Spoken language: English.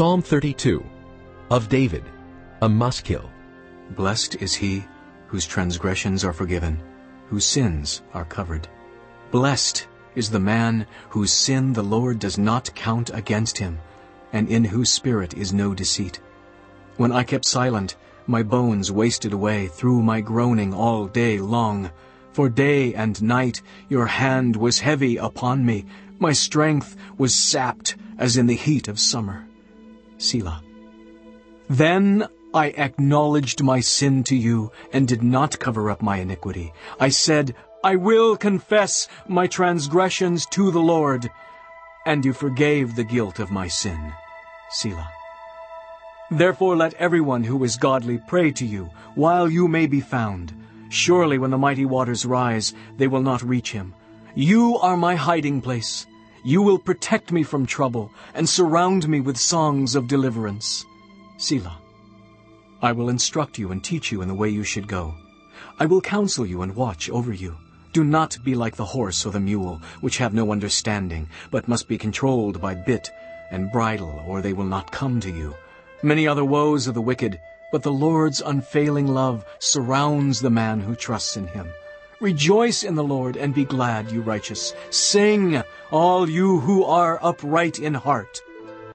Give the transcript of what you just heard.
Psalm 32 of David, a Maskil. Blessed is he whose transgressions are forgiven, whose sins are covered. Blessed is the man whose sin the Lord does not count against him, and in whose spirit is no deceit. When I kept silent, my bones wasted away through my groaning all day long. For day and night your hand was heavy upon me. My strength was sapped as in the heat of summer. Selah. Then I acknowledged my sin to you and did not cover up my iniquity. I said, I will confess my transgressions to the Lord, and you forgave the guilt of my sin. Selah. Therefore let everyone who is godly pray to you, while you may be found. Surely when the mighty waters rise, they will not reach him. You are my hiding place. You will protect me from trouble and surround me with songs of deliverance. Selah. I will instruct you and teach you in the way you should go. I will counsel you and watch over you. Do not be like the horse or the mule, which have no understanding, but must be controlled by bit and bridle, or they will not come to you. Many are the woes of the wicked, but the Lord's unfailing love surrounds the man who trusts in him. Rejoice in the Lord and be glad, you righteous. Sing, all you who are upright in heart.